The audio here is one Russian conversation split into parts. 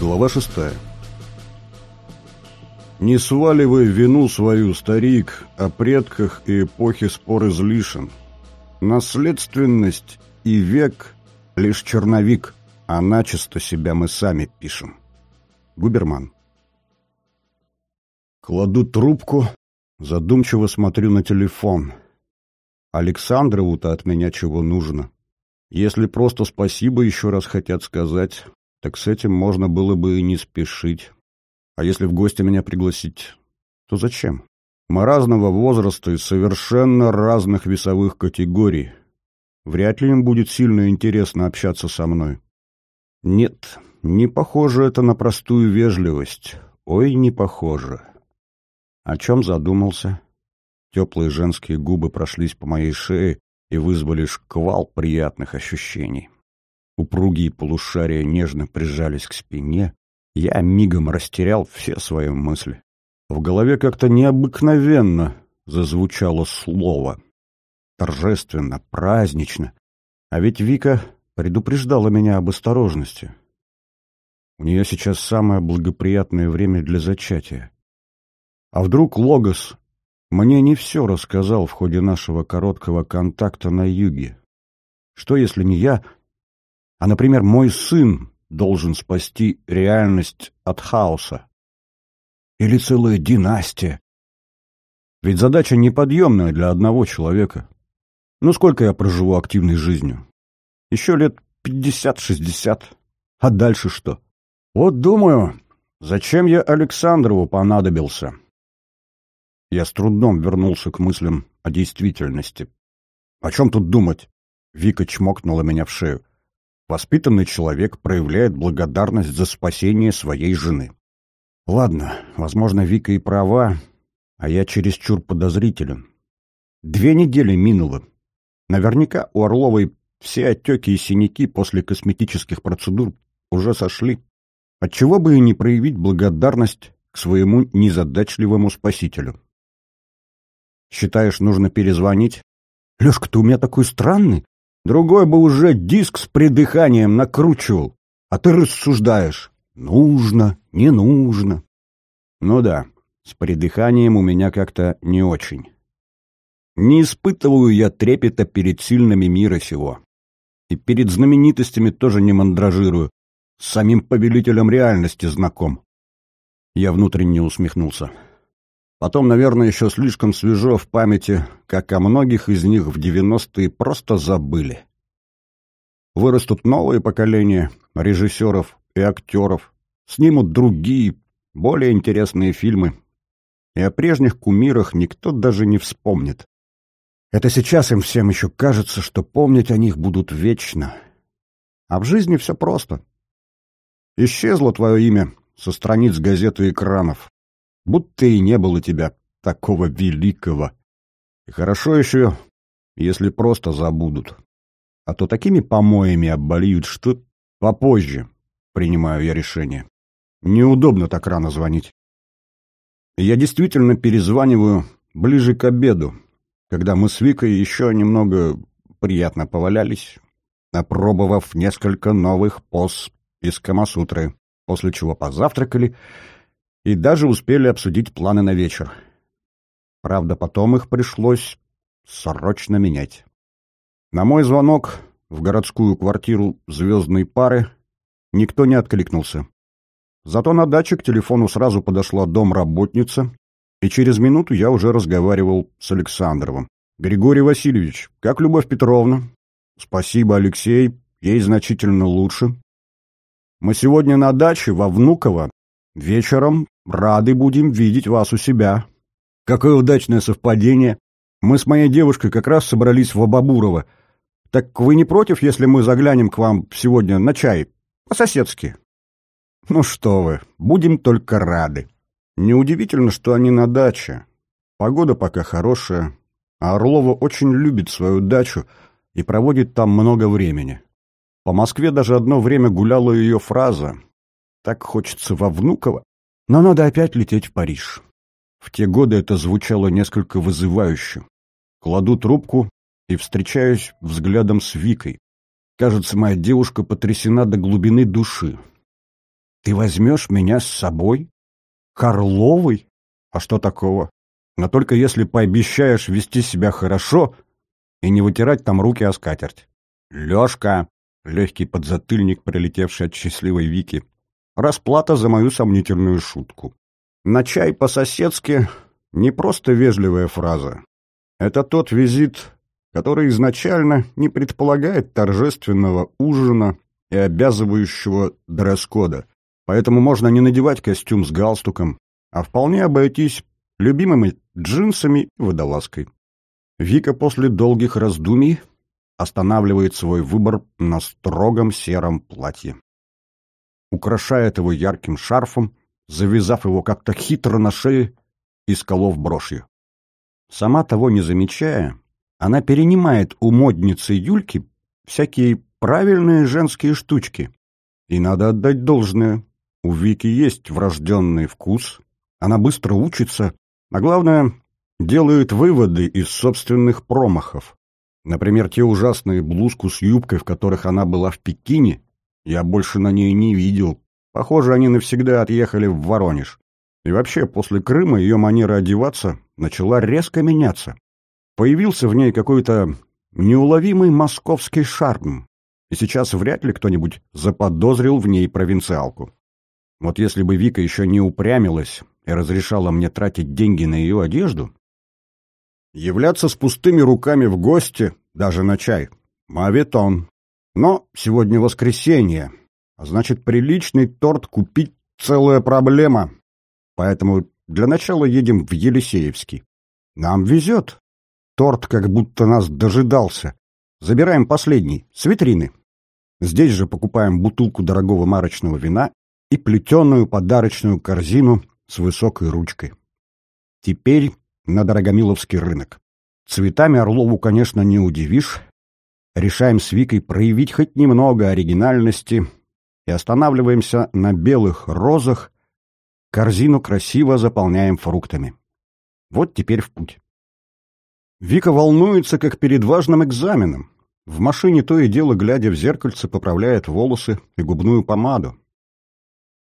Глава шестая. Не сваливай вину свою, старик, о предках и эпохе спор излишен. Наследственность и век — лишь черновик, а начисто себя мы сами пишем. Губерман. Кладу трубку, задумчиво смотрю на телефон. Александрову-то от меня чего нужно? Если просто спасибо еще раз хотят сказать, так с этим можно было бы и не спешить. А если в гости меня пригласить, то зачем? Мы разного возраста и совершенно разных весовых категорий. Вряд ли им будет сильно интересно общаться со мной. Нет, не похоже это на простую вежливость. Ой, не похоже. О чем задумался? Теплые женские губы прошлись по моей шее и вызвали шквал приятных ощущений. Упругие полушария нежно прижались к спине. Я мигом растерял все свои мысли. В голове как-то необыкновенно зазвучало слово. Торжественно, празднично. А ведь Вика предупреждала меня об осторожности. У нее сейчас самое благоприятное время для зачатия. А вдруг Логос мне не все рассказал в ходе нашего короткого контакта на юге? Что, если не я, а, например, мой сын должен спасти реальность от хаоса. Или целая династия. Ведь задача неподъемная для одного человека. Ну, сколько я проживу активной жизнью? Еще лет пятьдесят-шестьдесят. А дальше что? Вот думаю, зачем я Александрову понадобился? Я с трудом вернулся к мыслям о действительности. О чем тут думать? Вика чмокнула меня в шею. Воспитанный человек проявляет благодарность за спасение своей жены. Ладно, возможно, Вика и права, а я чересчур подозрителен. Две недели минуло. Наверняка у Орловой все отеки и синяки после косметических процедур уже сошли. Отчего бы и не проявить благодарность к своему незадачливому спасителю. Считаешь, нужно перезвонить? Лешка, ты у меня такой странный. Другой бы уже диск с придыханием накручивал. А ты рассуждаешь. Нужно, не нужно. Ну да, с придыханием у меня как-то не очень. Не испытываю я трепета перед сильными мира сего. И перед знаменитостями тоже не мандражирую. С самим повелителем реальности знаком. Я внутренне усмехнулся. Потом, наверное, еще слишком свежо в памяти, как о многих из них в девяностые просто забыли. Вырастут новые поколения режиссеров и актеров, снимут другие, более интересные фильмы, и о прежних кумирах никто даже не вспомнит. Это сейчас им всем еще кажется, что помнить о них будут вечно. А в жизни все просто. Исчезло твое имя со страниц газет и экранов будто и не было тебя такого великого. И хорошо еще, если просто забудут. А то такими помоями обольют, что попозже принимаю я решение. Неудобно так рано звонить. Я действительно перезваниваю ближе к обеду, когда мы с Викой еще немного приятно повалялись, опробовав несколько новых поз из Камасутры, после чего позавтракали и даже успели обсудить планы на вечер. Правда, потом их пришлось срочно менять. На мой звонок в городскую квартиру звездной пары никто не откликнулся. Зато на даче к телефону сразу подошла домработница, и через минуту я уже разговаривал с Александровым. «Григорий Васильевич, как Любовь Петровна?» «Спасибо, Алексей, ей значительно лучше. Мы сегодня на даче во Внуково Вечером рады будем видеть вас у себя. Какое удачное совпадение. Мы с моей девушкой как раз собрались в Абабурово. Так вы не против, если мы заглянем к вам сегодня на чай? По-соседски. Ну что вы, будем только рады. Неудивительно, что они на даче. Погода пока хорошая, а Орлова очень любит свою дачу и проводит там много времени. По Москве даже одно время гуляла ее фраза так хочется во Внуково, но надо опять лететь в Париж. В те годы это звучало несколько вызывающе. Кладу трубку и встречаюсь взглядом с Викой. Кажется, моя девушка потрясена до глубины души. Ты возьмешь меня с собой? Карловой? А что такого? Но только если пообещаешь вести себя хорошо и не вытирать там руки о скатерть. Лёшка, легкий подзатыльник, прилетевший от счастливой Вики, расплата за мою сомнительную шутку. На чай по-соседски не просто вежливая фраза. Это тот визит, который изначально не предполагает торжественного ужина и обязывающего дресс-кода. Поэтому можно не надевать костюм с галстуком, а вполне обойтись любимыми джинсами и водолазкой. Вика после долгих раздумий останавливает свой выбор на строгом сером платье. Украшает его ярким шарфом, завязав его как-то хитро на шее и сколов брошью. Сама того не замечая, она перенимает у модницы Юльки всякие правильные женские штучки. И надо отдать должное. У Вики есть врожденный вкус, она быстро учится, а главное, делает выводы из собственных промахов. Например, те ужасные блузку с юбкой, в которых она была в Пекине, я больше на ней не видел. Похоже, они навсегда отъехали в Воронеж. И вообще, после Крыма ее манера одеваться начала резко меняться. Появился в ней какой-то неуловимый московский шарм, и сейчас вряд ли кто-нибудь заподозрил в ней провинциалку. Вот если бы Вика еще не упрямилась и разрешала мне тратить деньги на ее одежду, являться с пустыми руками в гости, даже на чай, мавитон. Но сегодня воскресенье, а значит, приличный торт купить целая проблема. Поэтому для начала едем в Елисеевский. Нам везет. Торт как будто нас дожидался. Забираем последний, с витрины. Здесь же покупаем бутылку дорогого марочного вина и плетеную подарочную корзину с высокой ручкой. Теперь на Дорогомиловский рынок. Цветами Орлову, конечно, не удивишь. Решаем с Викой проявить хоть немного оригинальности и останавливаемся на белых розах, корзину красиво заполняем фруктами. Вот теперь в путь. Вика волнуется, как перед важным экзаменом. В машине то и дело, глядя в зеркальце, поправляет волосы и губную помаду.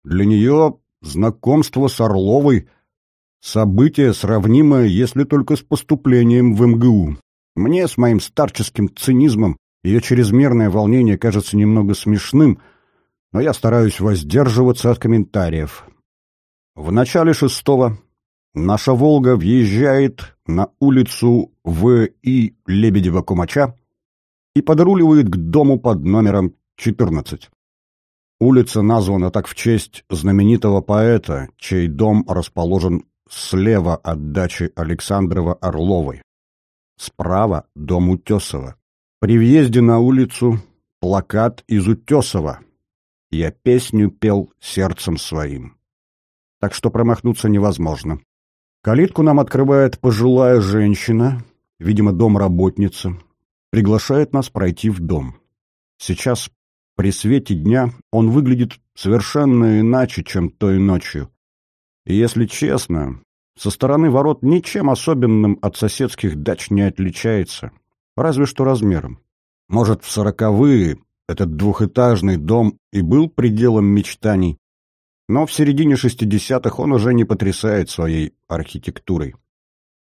Для нее знакомство с Орловой — событие, сравнимое, если только с поступлением в МГУ. Мне с моим старческим цинизмом ее чрезмерное волнение кажется немного смешным, но я стараюсь воздерживаться от комментариев. В начале шестого наша «Волга» въезжает на улицу В.И. Лебедева-Кумача и подруливает к дому под номером 14. Улица названа так в честь знаменитого поэта, чей дом расположен слева от дачи Александрова-Орловой. Справа — дом Утесова. При въезде на улицу плакат из Утесова. Я песню пел сердцем своим так что промахнуться невозможно. Калитку нам открывает пожилая женщина, видимо, домработница, приглашает нас пройти в дом. Сейчас, при свете дня, он выглядит совершенно иначе, чем той ночью. И если честно, со стороны ворот ничем особенным от соседских дач не отличается, разве что размером. Может, в сороковые этот двухэтажный дом и был пределом мечтаний, но в середине 60-х он уже не потрясает своей архитектурой.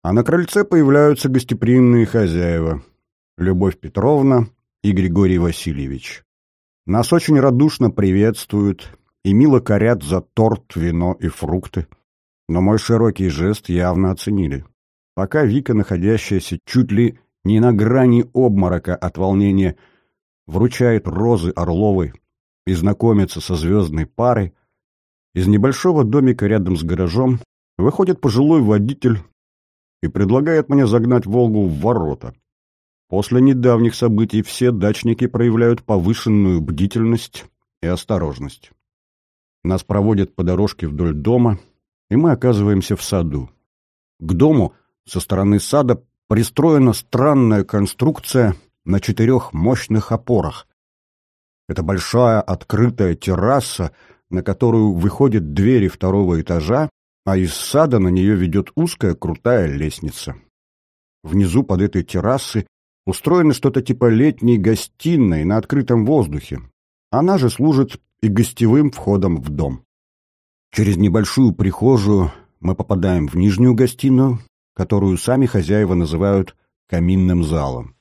А на крыльце появляются гостеприимные хозяева – Любовь Петровна и Григорий Васильевич. Нас очень радушно приветствуют и мило корят за торт, вино и фрукты. Но мой широкий жест явно оценили. Пока Вика, находящаяся чуть ли не на грани обморока от волнения, вручает розы Орловой и знакомится со звездной парой, из небольшого домика рядом с гаражом выходит пожилой водитель и предлагает мне загнать «Волгу» в ворота. После недавних событий все дачники проявляют повышенную бдительность и осторожность. Нас проводят по дорожке вдоль дома, и мы оказываемся в саду. К дому со стороны сада пристроена странная конструкция на четырех мощных опорах. Это большая открытая терраса на которую выходят двери второго этажа, а из сада на нее ведет узкая крутая лестница. Внизу под этой террасой устроено что-то типа летней гостиной на открытом воздухе, Она же служит и гостевым входом в дом. Через небольшую прихожую мы попадаем в нижнюю гостиную, которую сами хозяева называют каминным залом.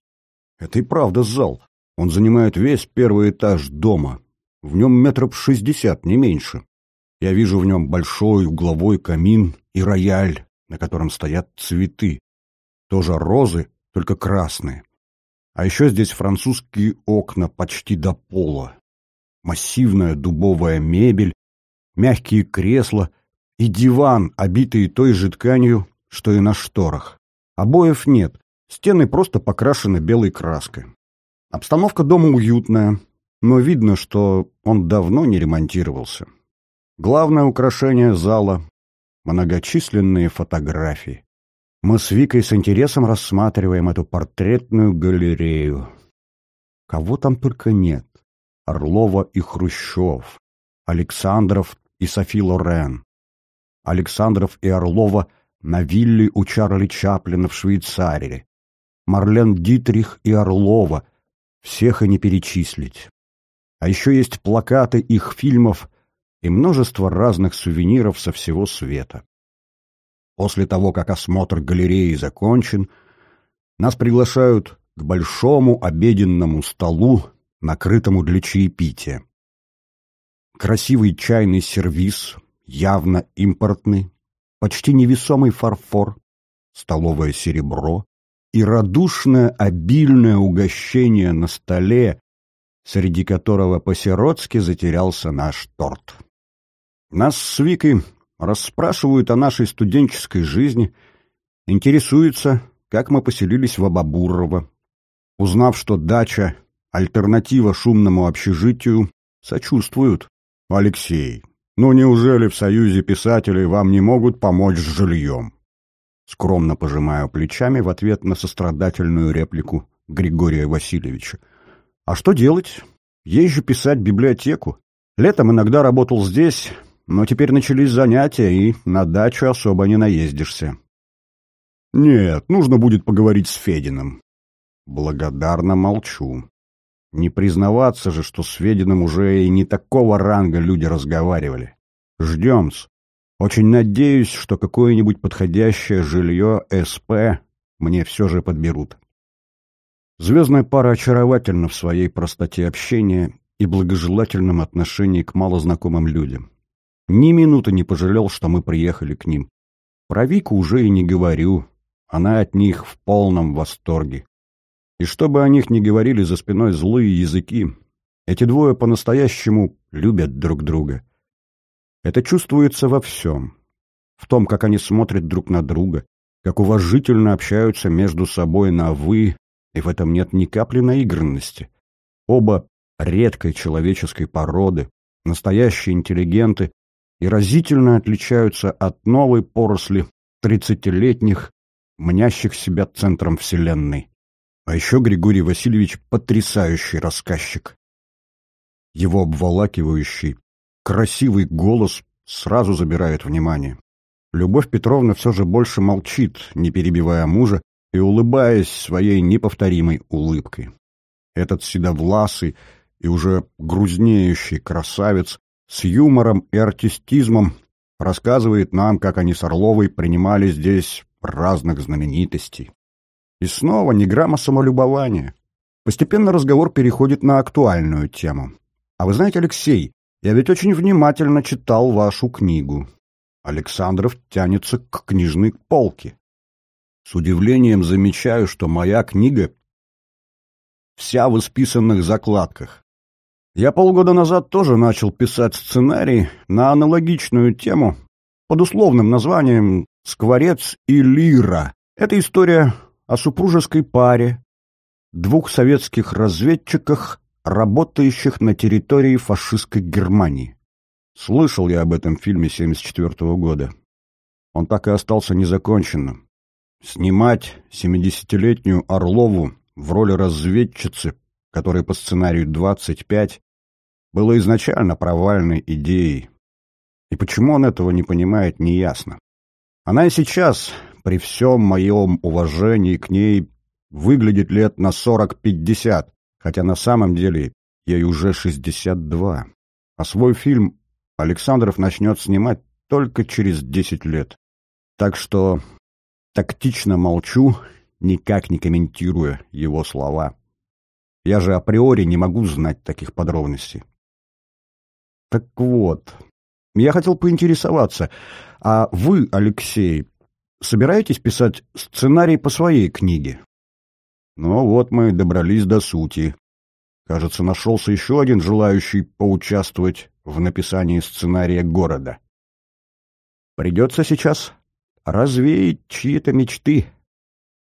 Это и правда зал. Он занимает весь первый этаж дома. В нем метров шестьдесят, не меньше. Я вижу в нем большой угловой камин и рояль, на котором стоят цветы. Тоже розы, только красные. А еще здесь французские окна почти до пола. Массивная дубовая мебель, мягкие кресла и диван, обитый той же тканью, что и на шторах. Обоев нет, стены просто покрашены белой краской. Обстановка дома уютная, но видно, что он давно не ремонтировался. Главное украшение зала — многочисленные фотографии. Мы с Викой с интересом рассматриваем эту портретную галерею. Кого там только нет. Орлова и Хрущев, Александров и Софи Лорен. Александров и Орлова на вилле у Чарли Чаплина в Швейцарии. Марлен Дитрих и Орлова. Всех и не перечислить. А еще есть плакаты их фильмов и множество разных сувениров со всего света. После того, как осмотр галереи закончен, нас приглашают к большому обеденному столу, накрытому для чаепития. Красивый чайный сервиз, явно импортный, почти невесомый фарфор, столовое серебро и радушное обильное угощение на столе, среди которого по-сиротски затерялся наш торт. Нас с Викой расспрашивают о нашей студенческой жизни, интересуются, как мы поселились в Абабурово. Узнав, что дача — альтернатива шумному общежитию, сочувствуют. Алексей, ну неужели в Союзе писателей вам не могут помочь с жильем? Скромно пожимаю плечами в ответ на сострадательную реплику Григория Васильевича. А что делать? Езжу писать в библиотеку. Летом иногда работал здесь, но теперь начались занятия, и на дачу особо не наездишься. Нет, нужно будет поговорить с Фединым. Благодарно молчу. Не признаваться же, что с Фединым уже и не такого ранга люди разговаривали. Ждем-с. Очень надеюсь, что какое-нибудь подходящее жилье СП мне все же подберут. Звездная пара очаровательна в своей простоте общения и благожелательном отношении к малознакомым людям. Ни минуты не пожалел, что мы приехали к ним. Про Вику уже и не говорю, она от них в полном восторге. И что бы о них ни говорили за спиной злые языки, эти двое по-настоящему любят друг друга. Это чувствуется во всем. В том, как они смотрят друг на друга, как уважительно общаются между собой на «вы», и в этом нет ни капли наигранности. Оба редкой человеческой породы, настоящие интеллигенты и разительно отличаются от новой поросли тридцатилетних, мнящих себя центром Вселенной. А еще Григорий Васильевич потрясающий рассказчик. Его обволакивающий, красивый голос сразу забирает внимание. Любовь Петровна все же больше молчит, не перебивая мужа и улыбаясь своей неповторимой улыбкой. Этот седовласый и уже грузнеющий красавец с юмором и артистизмом рассказывает нам, как они с Орловой принимали здесь разных знаменитостей. И снова ни грамма самолюбования. Постепенно разговор переходит на актуальную тему. А вы знаете, Алексей, я ведь очень внимательно читал вашу книгу. Александров тянется к книжной полке. С удивлением замечаю, что моя книга вся в исписанных закладках. Я полгода назад тоже начал писать сценарий на аналогичную тему под условным названием «Скворец и Лира». Это история о супружеской паре, двух советских разведчиках, работающих на территории фашистской Германии. Слышал я об этом фильме 1974 года. Он так и остался незаконченным. Снимать семидесятилетнюю Орлову в роли разведчицы, которой по сценарию 25, было изначально провальной идеей. И почему он этого не понимает, неясно. Она и сейчас, при всем моем уважении к ней, выглядит лет на 40-50, хотя на самом деле ей уже 62. А свой фильм Александров начнет снимать только через 10 лет. Так что тактично молчу, никак не комментируя его слова. Я же априори не могу знать таких подробностей. Так вот, я хотел поинтересоваться, а вы, Алексей, собираетесь писать сценарий по своей книге? Ну вот мы добрались до сути. Кажется, нашелся еще один желающий поучаствовать в написании сценария города. Придется сейчас развеять чьи-то мечты.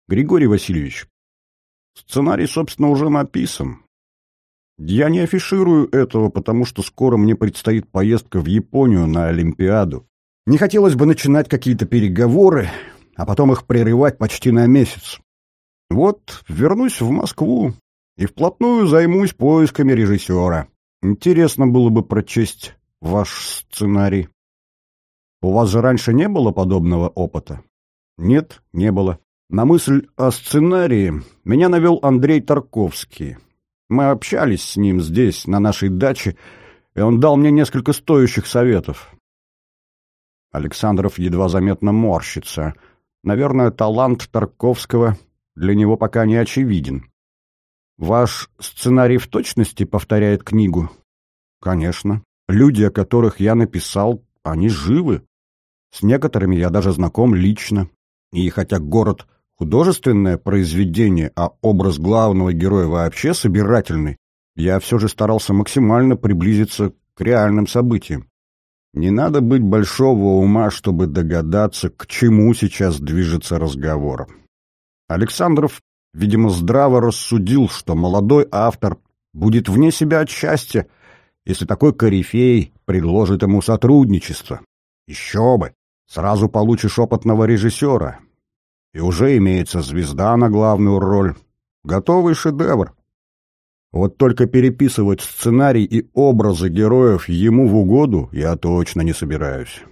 Григорий Васильевич, сценарий, собственно, уже написан. Я не афиширую этого, потому что скоро мне предстоит поездка в Японию на Олимпиаду. Не хотелось бы начинать какие-то переговоры, а потом их прерывать почти на месяц. Вот вернусь в Москву и вплотную займусь поисками режиссера. Интересно было бы прочесть ваш сценарий. У вас же раньше не было подобного опыта? Нет, не было. На мысль о сценарии меня навел Андрей Тарковский. Мы общались с ним здесь, на нашей даче, и он дал мне несколько стоящих советов. Александров едва заметно морщится. Наверное, талант Тарковского для него пока не очевиден. Ваш сценарий в точности повторяет книгу? Конечно. Люди, о которых я написал, они живы. С некоторыми я даже знаком лично. И хотя город — художественное произведение, а образ главного героя вообще собирательный, я все же старался максимально приблизиться к реальным событиям. Не надо быть большого ума, чтобы догадаться, к чему сейчас движется разговор. Александров, видимо, здраво рассудил, что молодой автор будет вне себя от счастья, если такой корифей предложит ему сотрудничество. Еще бы! Сразу получишь опытного режиссера. И уже имеется звезда на главную роль. Готовый шедевр. Вот только переписывать сценарий и образы героев ему в угоду я точно не собираюсь.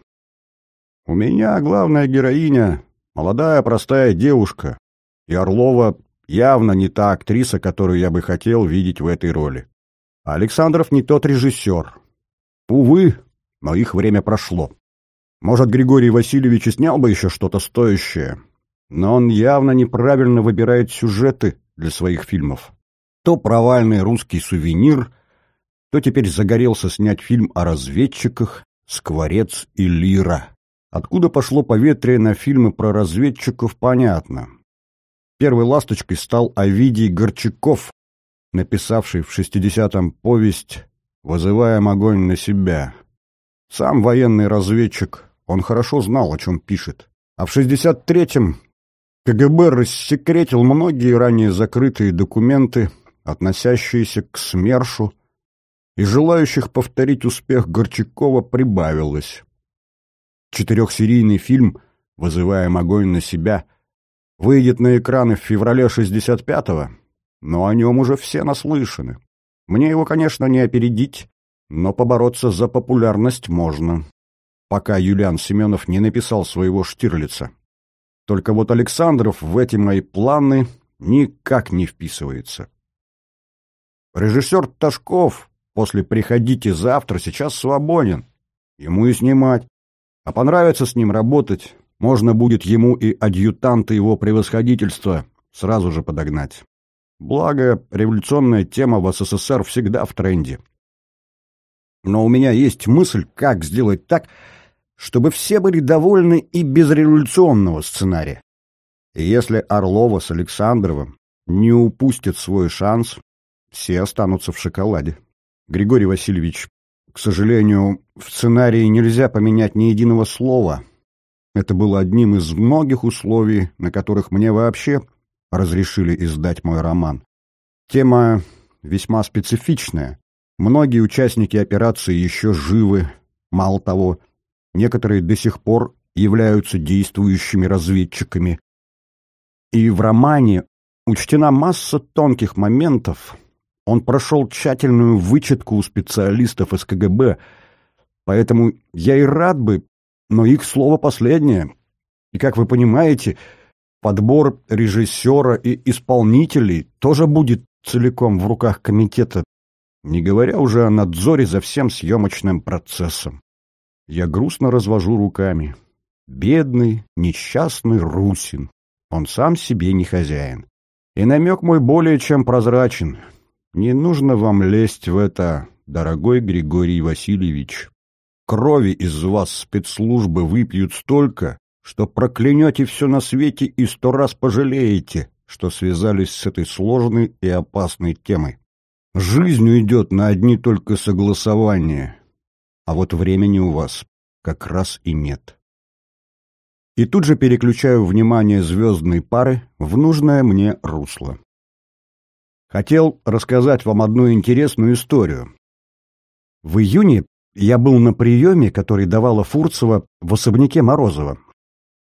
У меня главная героиня — молодая простая девушка, и Орлова явно не та актриса, которую я бы хотел видеть в этой роли. А Александров не тот режиссер. Увы, но их время прошло. Может, Григорий Васильевич и снял бы еще что-то стоящее, но он явно неправильно выбирает сюжеты для своих фильмов. То провальный русский сувенир, то теперь загорелся снять фильм о разведчиках «Скворец и Лира». Откуда пошло поветрие на фильмы про разведчиков, понятно. Первой ласточкой стал Овидий Горчаков, написавший в 60-м повесть «Вызываем огонь на себя». Сам военный разведчик, он хорошо знал, о чем пишет. А в 63-м КГБ рассекретил многие ранее закрытые документы, относящиеся к СМЕРШу, и желающих повторить успех Горчакова прибавилось. Четырехсерийный фильм «Вызываем огонь на себя» выйдет на экраны в феврале 65-го, но о нем уже все наслышаны. Мне его, конечно, не опередить, но побороться за популярность можно, пока Юлиан Семенов не написал своего Штирлица. Только вот Александров в эти мои планы никак не вписывается. Режиссер Ташков после «Приходите завтра» сейчас свободен. Ему и снимать. А понравится с ним работать, можно будет ему и адъютанта его превосходительства сразу же подогнать. Благо, революционная тема в СССР всегда в тренде. Но у меня есть мысль, как сделать так, чтобы все были довольны и без революционного сценария. И если Орлова с Александровым не упустят свой шанс, все останутся в шоколаде. Григорий Васильевич, к сожалению, в сценарии нельзя поменять ни единого слова, это было одним из многих условий, на которых мне вообще разрешили издать мой роман. Тема весьма специфичная. Многие участники операции еще живы. Мало того, некоторые до сих пор являются действующими разведчиками. И в романе учтена масса тонких моментов. Он прошел тщательную вычетку у специалистов из КГБ, поэтому я и рад бы но их слово последнее. И, как вы понимаете, подбор режиссера и исполнителей тоже будет целиком в руках комитета, не говоря уже о надзоре за всем съемочным процессом. Я грустно развожу руками. Бедный, несчастный Русин. Он сам себе не хозяин. И намек мой более чем прозрачен. Не нужно вам лезть в это, дорогой Григорий Васильевич. Крови из вас спецслужбы выпьют столько, что проклянете все на свете и сто раз пожалеете, что связались с этой сложной и опасной темой. Жизнь уйдет на одни только согласования, а вот времени у вас как раз и нет. И тут же переключаю внимание звездной пары в нужное мне русло. Хотел рассказать вам одну интересную историю. В июне я был на приеме, который давала Фурцева в особняке Морозова.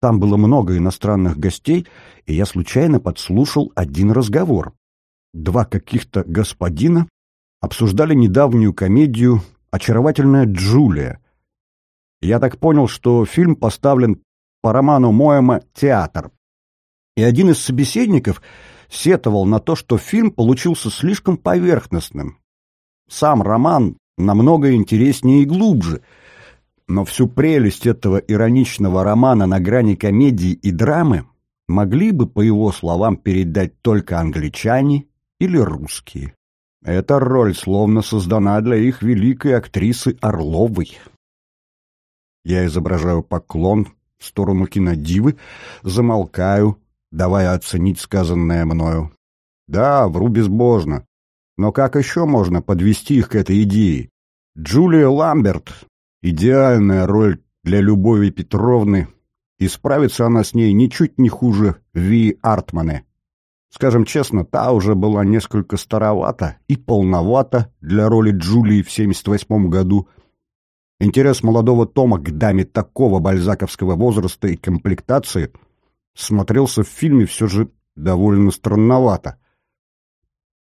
Там было много иностранных гостей, и я случайно подслушал один разговор. Два каких-то господина обсуждали недавнюю комедию «Очаровательная Джулия». Я так понял, что фильм поставлен по роману Моэма «Театр». И один из собеседников сетовал на то, что фильм получился слишком поверхностным. Сам роман намного интереснее и глубже — но всю прелесть этого ироничного романа на грани комедии и драмы могли бы, по его словам, передать только англичане или русские. Эта роль словно создана для их великой актрисы Орловой. Я изображаю поклон в сторону кинодивы, замолкаю, давая оценить сказанное мною. Да, вру безбожно. Но как еще можно подвести их к этой идее? Джулия Ламберт Идеальная роль для Любови Петровны, и справится она с ней ничуть не хуже Ви Артмане. Скажем честно, та уже была несколько старовата и полновата для роли Джулии в 78 году. Интерес молодого Тома к даме такого бальзаковского возраста и комплектации смотрелся в фильме все же довольно странновато.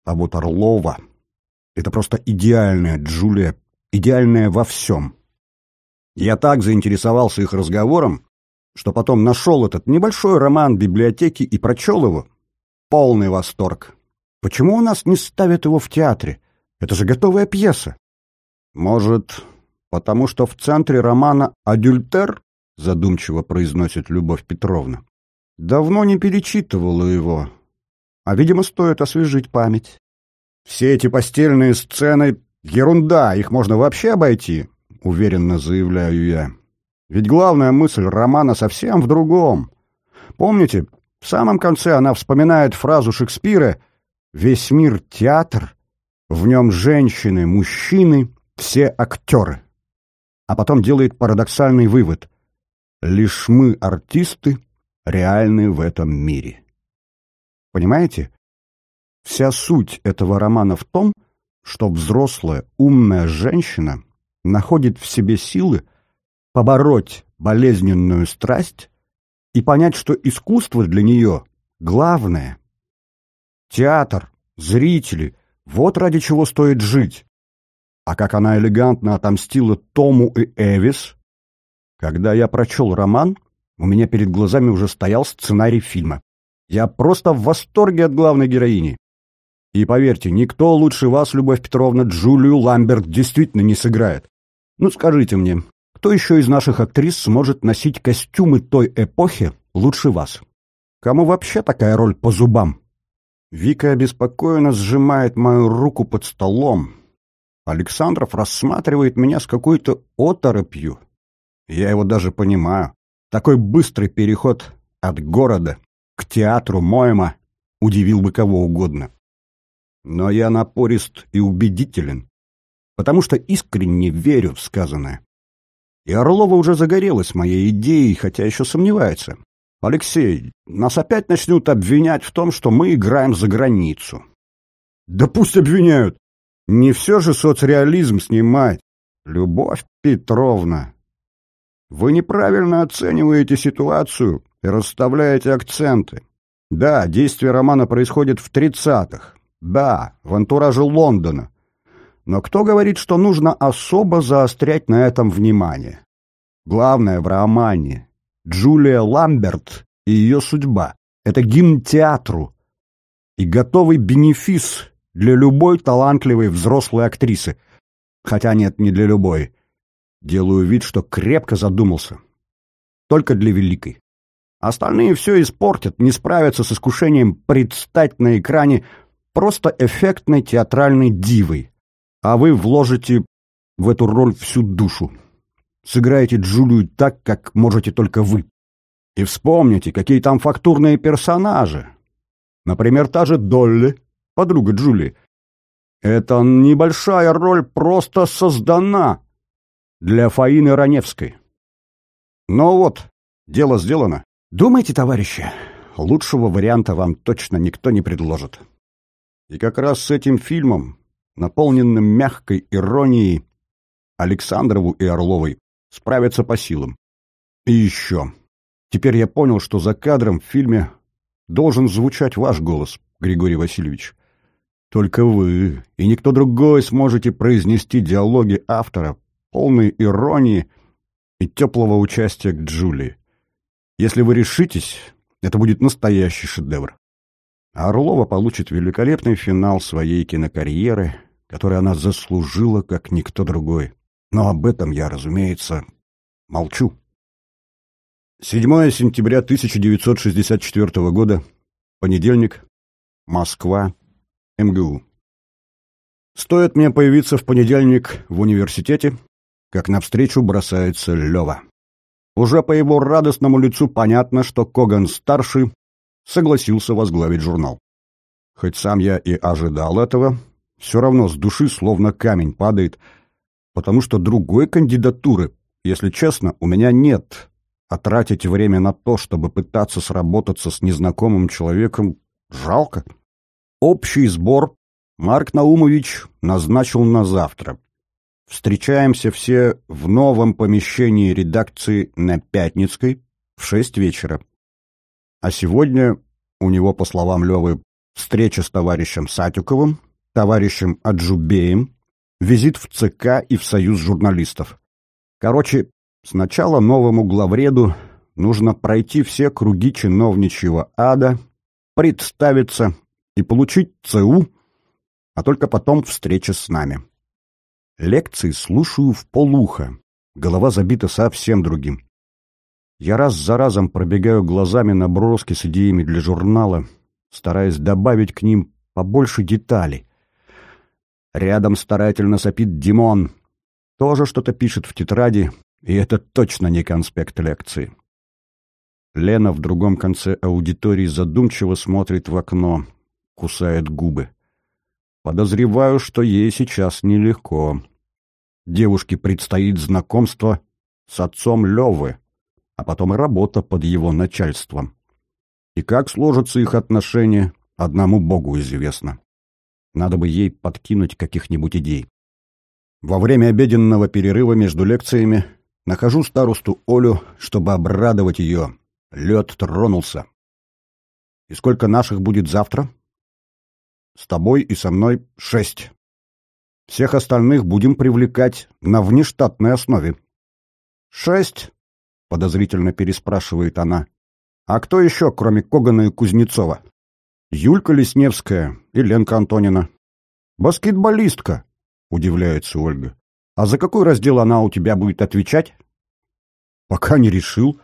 А вот Орлова — это просто идеальная Джулия, идеальная во всем. Я так заинтересовался их разговором, что потом нашел этот небольшой роман библиотеки и прочел его. Полный восторг. Почему у нас не ставят его в театре? Это же готовая пьеса. Может, потому что в центре романа «Адюльтер» задумчиво произносит Любовь Петровна. Давно не перечитывала его, а, видимо, стоит освежить память. Все эти постельные сцены — ерунда, их можно вообще обойти. — уверенно заявляю я. Ведь главная мысль романа совсем в другом. Помните, в самом конце она вспоминает фразу Шекспира «Весь мир — театр, в нем женщины, мужчины, все актеры». А потом делает парадоксальный вывод «Лишь мы, артисты, реальны в этом мире». Понимаете? Вся суть этого романа в том, что взрослая, умная женщина — находит в себе силы побороть болезненную страсть и понять, что искусство для нее главное. Театр, зрители — вот ради чего стоит жить. А как она элегантно отомстила Тому и Эвис, когда я прочел роман, у меня перед глазами уже стоял сценарий фильма. Я просто в восторге от главной героини. И поверьте, никто лучше вас, Любовь Петровна, Джулию Ламберт действительно не сыграет. Ну скажите мне, кто еще из наших актрис сможет носить костюмы той эпохи лучше вас? Кому вообще такая роль по зубам? Вика обеспокоенно сжимает мою руку под столом. Александров рассматривает меня с какой-то оторопью. Я его даже понимаю. Такой быстрый переход от города к театру Моема удивил бы кого угодно. Но я напорист и убедителен потому что искренне верю в сказанное. И Орлова уже загорелась моей идеей, хотя еще сомневается. «Алексей, нас опять начнут обвинять в том, что мы играем за границу». «Да пусть обвиняют! Не все же соцреализм снимать. Любовь Петровна, вы неправильно оцениваете ситуацию и расставляете акценты. Да, действие романа происходит в тридцатых. Да, в антураже Лондона. Но кто говорит, что нужно особо заострять на этом внимание? Главное в романе — Джулия Ламберт и ее судьба. Это гимн театру и готовый бенефис для любой талантливой взрослой актрисы. Хотя нет, не для любой. Делаю вид, что крепко задумался. Только для великой. Остальные все испортят, не справятся с искушением предстать на экране просто эффектной театральной дивой. А вы вложите в эту роль всю душу. Сыграете Джулию так, как можете только вы. И вспомните, какие там фактурные персонажи. Например, та же Долли, подруга Джулии. Эта небольшая роль просто создана для Фаины Раневской. Ну вот, дело сделано. Думайте, товарищи, лучшего варианта вам точно никто не предложит. И как раз с этим фильмом, наполненным мягкой иронией, Александрову и Орловой справятся по силам. И еще. Теперь я понял, что за кадром в фильме должен звучать ваш голос, Григорий Васильевич. Только вы и никто другой сможете произнести диалоги автора, полные иронии и теплого участия к Джулии. Если вы решитесь, это будет настоящий шедевр. А Орлова получит великолепный финал своей кинокарьеры, который она заслужила, как никто другой. Но об этом я, разумеется, молчу. 7 сентября 1964 года, понедельник, Москва, МГУ. Стоит мне появиться в понедельник в университете, как навстречу бросается Лева. Уже по его радостному лицу понятно, что Коган-старший согласился возглавить журнал. Хоть сам я и ожидал этого, все равно с души словно камень падает — потому что другой кандидатуры, если честно, у меня нет. А тратить время на то, чтобы пытаться сработаться с незнакомым человеком, жалко. Общий сбор Марк Наумович назначил на завтра. Встречаемся все в новом помещении редакции на Пятницкой в шесть вечера. А сегодня у него, по словам Левы, встреча с товарищем Сатюковым, товарищем Аджубеем, визит в ЦК и в Союз журналистов. Короче, сначала новому главреду нужно пройти все круги чиновничьего ада, представиться и получить ЦУ, а только потом встреча с нами. Лекции слушаю в полуха, голова забита совсем другим. Я раз за разом пробегаю глазами наброски с идеями для журнала, стараясь добавить к ним побольше деталей, Рядом старательно сопит Димон. Тоже что-то пишет в тетради, и это точно не конспект лекции. Лена в другом конце аудитории задумчиво смотрит в окно, кусает губы. Подозреваю, что ей сейчас нелегко. Девушке предстоит знакомство с отцом Левы, а потом и работа под его начальством. И как сложатся их отношения, одному Богу известно. Надо бы ей подкинуть каких-нибудь идей. Во время обеденного перерыва между лекциями нахожу старосту Олю, чтобы обрадовать ее. Лед тронулся. И сколько наших будет завтра? С тобой и со мной шесть. Всех остальных будем привлекать на внештатной основе. Шесть? Подозрительно переспрашивает она. А кто еще, кроме Когана и Кузнецова? Юлька Лесневская и Ленка Антонина. «Баскетболистка», — удивляется Ольга. «А за какой раздел она у тебя будет отвечать?» «Пока не решил.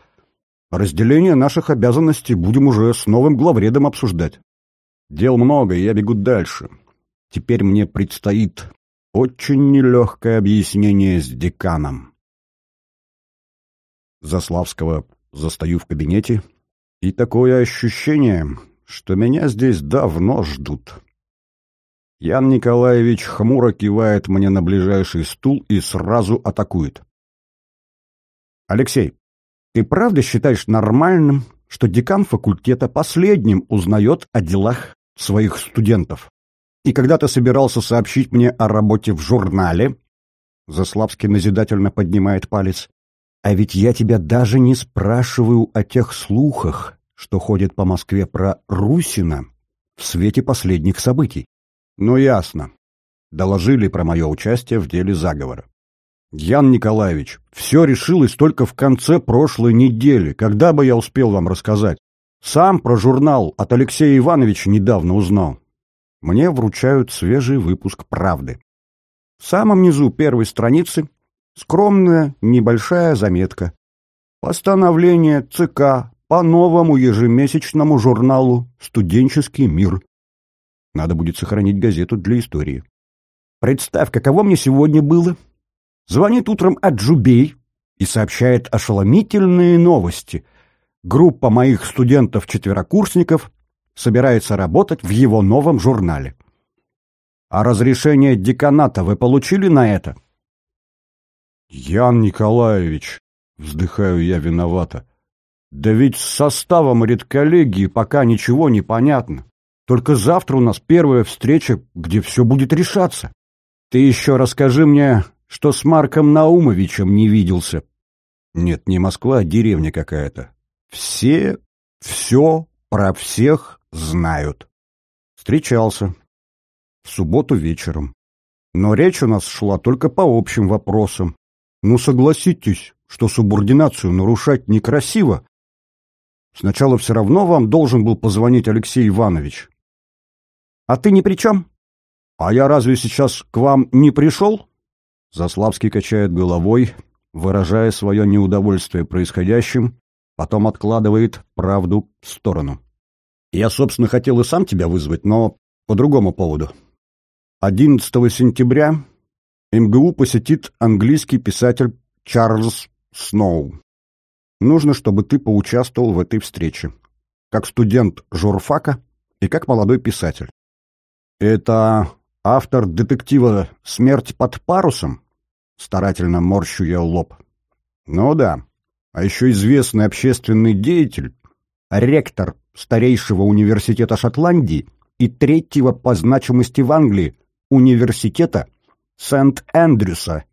Разделение наших обязанностей будем уже с новым главредом обсуждать. Дел много, и я бегу дальше. Теперь мне предстоит очень нелегкое объяснение с деканом». Заславского застаю в кабинете, и такое ощущение, что меня здесь давно ждут. Ян Николаевич хмуро кивает мне на ближайший стул и сразу атакует. «Алексей, ты правда считаешь нормальным, что декан факультета последним узнает о делах своих студентов? И когда ты собирался сообщить мне о работе в журнале...» Заславский назидательно поднимает палец. «А ведь я тебя даже не спрашиваю о тех слухах, что ходит по Москве про Русина в свете последних событий. Ну, ясно. Доложили про мое участие в деле заговора. Ян Николаевич, все решилось только в конце прошлой недели. Когда бы я успел вам рассказать? Сам про журнал от Алексея Ивановича недавно узнал. мне вручают свежий выпуск «Правды». В самом низу первой страницы скромная небольшая заметка. Постановление ЦК по новому ежемесячному журналу «Студенческий мир». Надо будет сохранить газету для истории. Представь, каково мне сегодня было. Звонит утром Аджубей и сообщает ошеломительные новости. Группа моих студентов-четверокурсников собирается работать в его новом журнале. А разрешение деканата вы получили на это? Ян Николаевич, вздыхаю я виновато. Да ведь с составом редколлегии пока ничего не понятно. Только завтра у нас первая встреча, где все будет решаться. Ты еще расскажи мне, что с Марком Наумовичем не виделся. Нет, не Москва, а деревня какая-то. Все, все про всех знают. Встречался. В субботу вечером. Но речь у нас шла только по общим вопросам. Ну, согласитесь, что субординацию нарушать некрасиво. Сначала все равно вам должен был позвонить Алексей Иванович. А ты ни при чем? А я разве сейчас к вам не пришел? Заславский качает головой, выражая свое неудовольствие происходящим, потом откладывает правду в сторону. Я, собственно, хотел и сам тебя вызвать, но по другому поводу. 11 сентября МГУ посетит английский писатель Чарльз Сноу. Нужно, чтобы ты поучаствовал в этой встрече. Как студент журфака и как молодой писатель. «Это автор детектива «Смерть под парусом»?» Старательно морщу я лоб. «Ну да. А еще известный общественный деятель, ректор старейшего университета Шотландии и третьего по значимости в Англии университета Сент-Эндрюса.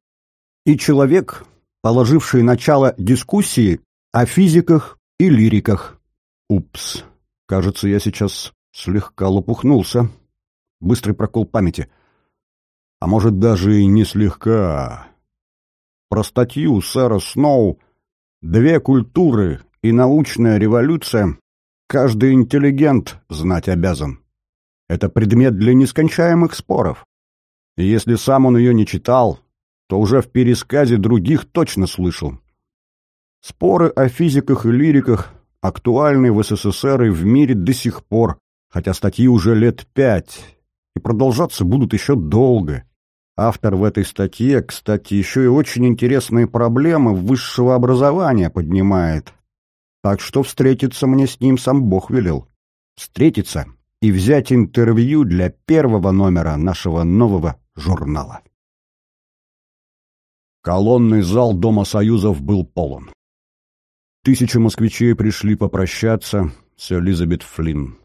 И человек, положивший начало дискуссии о физиках и лириках. Упс, кажется, я сейчас слегка лопухнулся быстрый прокол памяти. А может, даже и не слегка. Про статью сэра Сноу «Две культуры и научная революция» каждый интеллигент знать обязан. Это предмет для нескончаемых споров. И если сам он ее не читал, то уже в пересказе других точно слышал. Споры о физиках и лириках актуальны в СССР и в мире до сих пор, хотя статьи уже лет пять, и продолжаться будут еще долго. Автор в этой статье, кстати, еще и очень интересные проблемы высшего образования поднимает. Так что встретиться мне с ним сам Бог велел. Встретиться и взять интервью для первого номера нашего нового журнала. Колонный зал Дома Союзов был полон. Тысячи москвичей пришли попрощаться с Элизабет Флинн.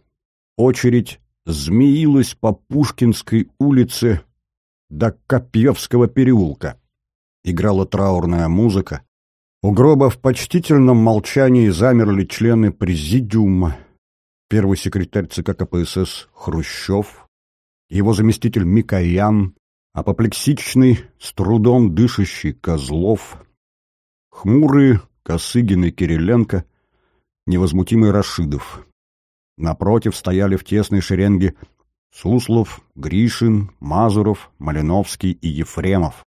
Очередь змеилась по Пушкинской улице до Копьевского переулка. Играла траурная музыка. У гроба в почтительном молчании замерли члены президиума, первый секретарь ЦК КПСС Хрущев, его заместитель Микоян, апоплексичный, с трудом дышащий Козлов, хмурые Косыгин и Кириленко, невозмутимый Рашидов. Напротив стояли в тесной шеренге Суслов, Гришин, Мазуров, Малиновский и Ефремов.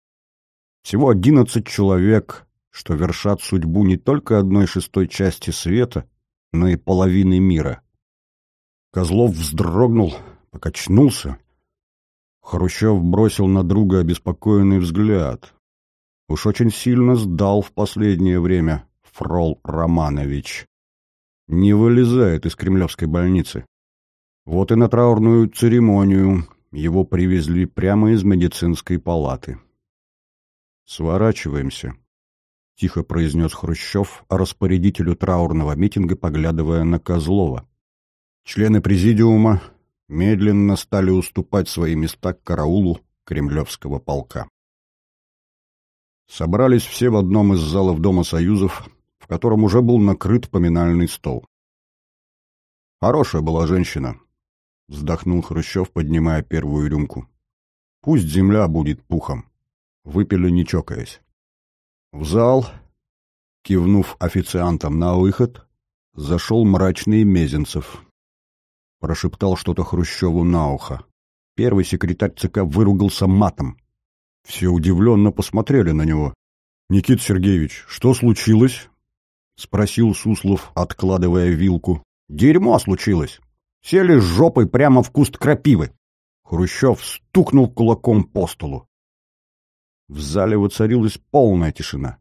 Всего одиннадцать человек, что вершат судьбу не только одной шестой части света, но и половины мира. Козлов вздрогнул, покачнулся. Хрущев бросил на друга обеспокоенный взгляд. Уж очень сильно сдал в последнее время Фрол Романович не вылезает из кремлевской больницы. Вот и на траурную церемонию его привезли прямо из медицинской палаты. «Сворачиваемся», — тихо произнес Хрущев распорядителю траурного митинга, поглядывая на Козлова. Члены президиума медленно стали уступать свои места к караулу кремлевского полка. Собрались все в одном из залов Дома Союзов, в котором уже был накрыт поминальный стол. «Хорошая была женщина», — вздохнул Хрущев, поднимая первую рюмку. «Пусть земля будет пухом». Выпили, не чокаясь. В зал, кивнув официантам на выход, зашел мрачный Мезенцев. Прошептал что-то Хрущеву на ухо. Первый секретарь ЦК выругался матом. Все удивленно посмотрели на него. «Никит Сергеевич, что случилось?» — спросил Суслов, откладывая вилку. «Дерьмо случилось. Сели с жопой прямо в куст крапивы». Хрущев стукнул кулаком по столу. В зале воцарилась полная тишина.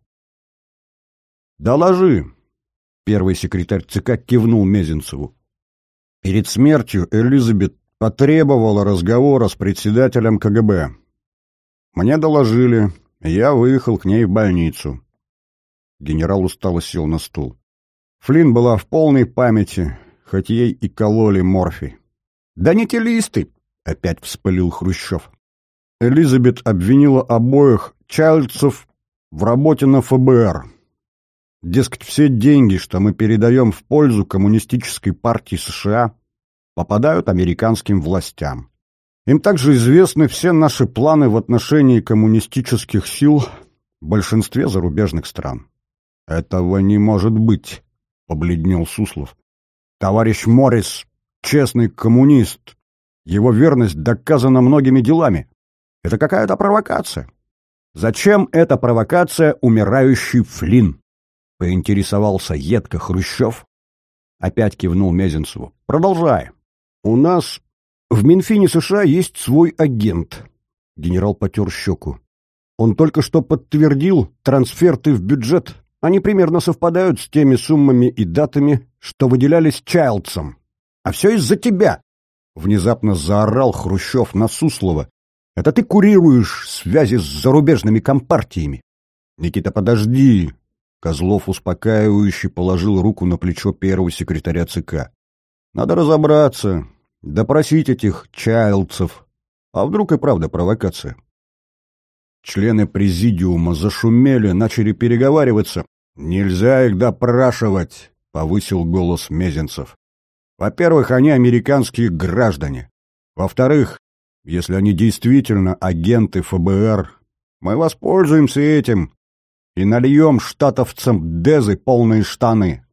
«Доложи!» — первый секретарь ЦК кивнул Мезенцеву. Перед смертью Элизабет потребовала разговора с председателем КГБ. Мне доложили, я выехал к ней в больницу. Генерал устало сел на стул. Флинн была в полной памяти, хоть ей и кололи морфий. «Да не те листы!» — опять вспылил Хрущев. Элизабет обвинила обоих чайльцев в работе на ФБР. Дескать, все деньги, что мы передаем в пользу коммунистической партии США, попадают американским властям. Им также известны все наши планы в отношении коммунистических сил в большинстве зарубежных стран. «Этого не может быть», — побледнел Суслов. «Товарищ Моррис — честный коммунист. Его верность доказана многими делами. Это какая-то провокация. Зачем эта провокация умирающий Флинн? Поинтересовался едко Хрущев. Опять кивнул Мезенцеву. Продолжай. У нас в Минфине США есть свой агент. Генерал потер щеку. Он только что подтвердил трансферты в бюджет. Они примерно совпадают с теми суммами и датами, что выделялись Чайлдсом. А все из-за тебя! Внезапно заорал Хрущев на Суслова, это ты курируешь связи с зарубежными компартиями. Никита, подожди. Козлов успокаивающе положил руку на плечо первого секретаря ЦК. Надо разобраться, допросить этих чайлдцев. А вдруг и правда провокация? Члены президиума зашумели, начали переговариваться. «Нельзя их допрашивать», — повысил голос Мезенцев. «Во-первых, они американские граждане. Во-вторых, если они действительно агенты ФБР, мы воспользуемся этим и нальем штатовцам дезы полные штаны.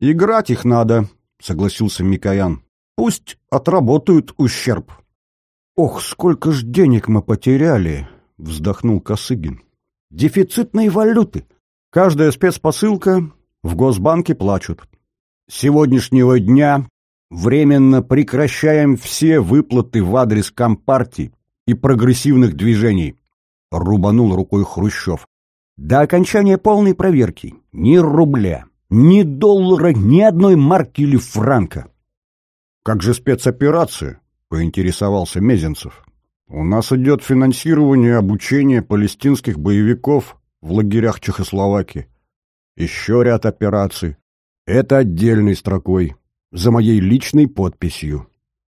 Играть их надо, согласился Микоян. Пусть отработают ущерб. Ох, сколько ж денег мы потеряли, вздохнул Косыгин. Дефицитные валюты. Каждая спецпосылка в Госбанке плачут. С сегодняшнего дня Временно прекращаем все выплаты в адрес Компартии и прогрессивных движений, рубанул рукой Хрущев. До окончания полной проверки ни рубля, ни доллара, ни одной марки или франка. Как же спецоперация? поинтересовался Мезенцев. У нас идет финансирование обучения палестинских боевиков в лагерях Чехословакии. Еще ряд операций. Это отдельной строкой за моей личной подписью.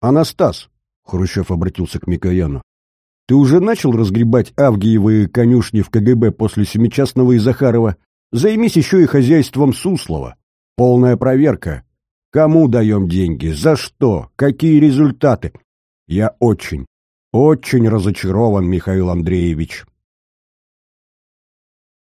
«Анастас», — Хрущев обратился к Микояну, — «ты уже начал разгребать Авгиевые конюшни в КГБ после Семичастного и Захарова? Займись еще и хозяйством Суслова. Полная проверка. Кому даем деньги? За что? Какие результаты? Я очень, очень разочарован, Михаил Андреевич.